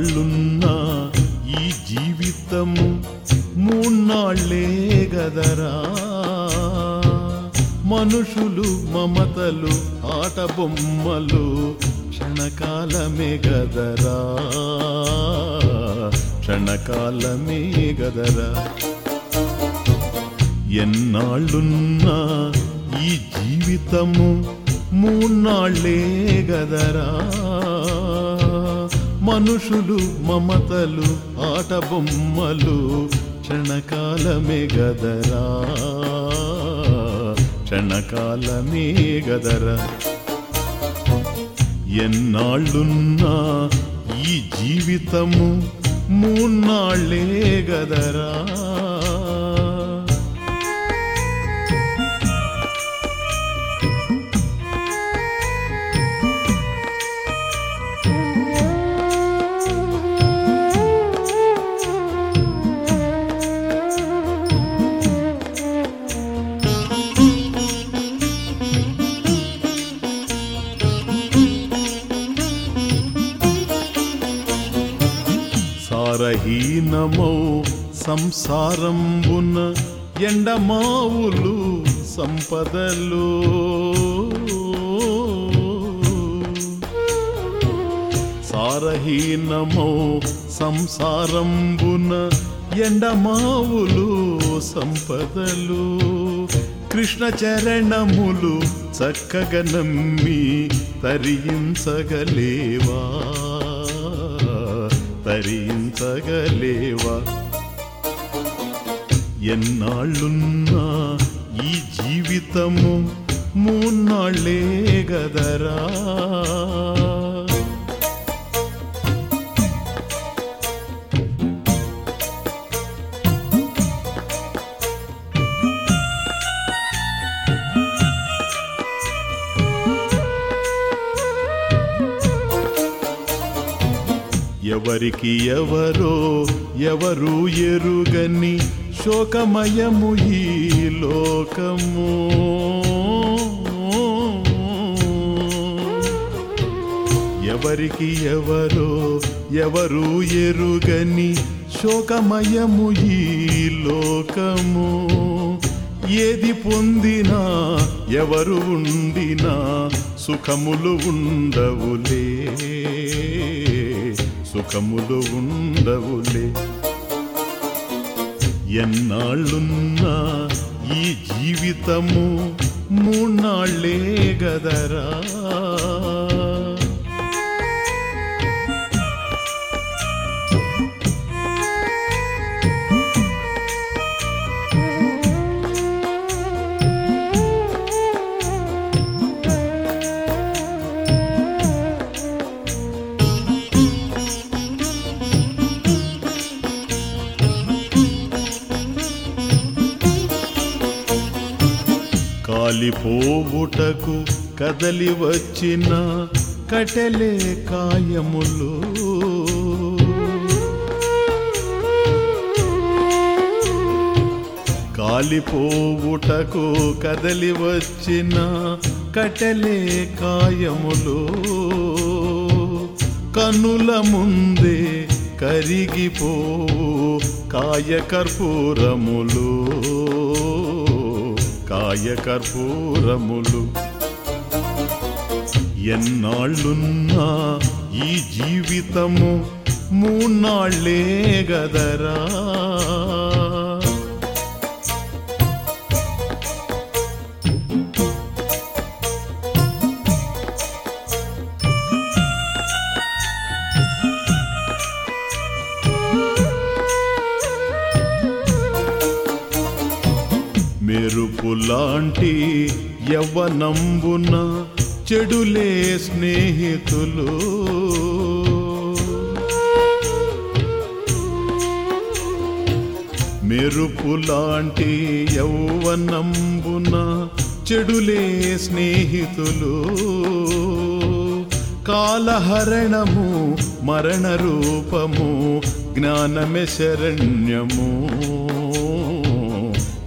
ఎన్నాళ్ళున్నా ఈ జీవితము మూన్నాళ్ళే గదరా. మనుషులు మమతలు ఆట బొమ్మలు క్షణకాలమే గదరా. క్షణకాలమే గదరా. ఎన్నాళ్ళున్నా ఈ జీవితము మూన్నాళ్ళే గదరా. మనుషులు మమతలు ఆట బొమ్మలు క్షణకాలమే గదరా. క్షణకాలమే గదరా. ఎన్నాళ్ళున్నా ఈ జీవితము మూన్నాళ్ళే గదరా. సారహీనమౌ సంసారంబున ఎండమావులు సంపదలు. సారహీనమౌ సంసారంబున ఎండమావులు సంపదలు. కృష్ణ చరణములు చక్కగా నమ్మి తరించగలేవా? తరించగలేవా ఎన్నాళ్ళున్నా ఈ జీవితము మూన్నాళ్ళే గదరా ఎవరికి ఎవరో ఎవరు ఎరుగని శోకమయము ఈ లోకము. ఎవరికి ఎవరో ఎవరు ఎరుగని శోకమయము ఈ లోకము. ఏది పొందినా ఎవరు ఉండినా సుఖములు ఉండవులే. సుఖములు ఉండవులే. ఎన్నాళ్ళున్నా ఈ జీవితము మూన్నాళ్ళే గదరా. కాలిపోవుటకు కదలి వచ్చిన కటలే కాయములు. కాలిపోవుటకు కదలి వచ్చిన కటెలే కాయములు. కనుల ముందే కరిగిపో కరిగిపోవు కాయ కర్పూరములు ఎన్నాళ్ళున్నా ఈ జీవితము మూన్నాళ్ళే గదరా. మెరుపులాంటి యవ్వనంబున చెడులే స్నేహితులు. మెరుపులాంటి యౌవనంబున చెడులే స్నేహితులు. కాలహరణము మరణ రూపము జ్ఞానమే శరణ్యము.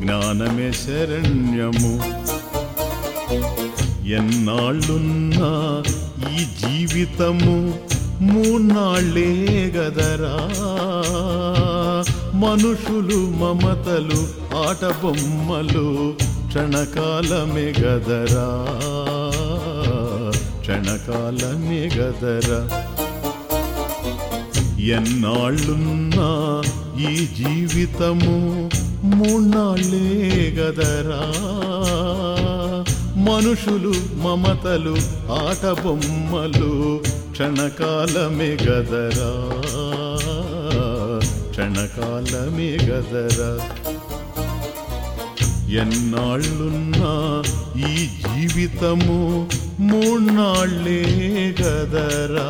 జ్ఞానమే శరణ్యము. ఎన్నాళ్ళున్నా ఈ జీవితము మూన్నాళ్ళే గదరా. మనుషులు మమతలు ఆటబొమ్మలు క్షణకాలమే గదరా. క్షణకాలమే గదరా. ఎన్నాళ్ళున్నా ఈ జీవితము మూన్నాళ్ళే గదరా మనుషులు మమతలు ఆట బొమ్మలు క్షణకాలమే గదరా. క్షణకాలమే గదరా. ఎన్నాళ్ళున్నా ఈ జీవితము మూన్నాళ్ళే గదరా.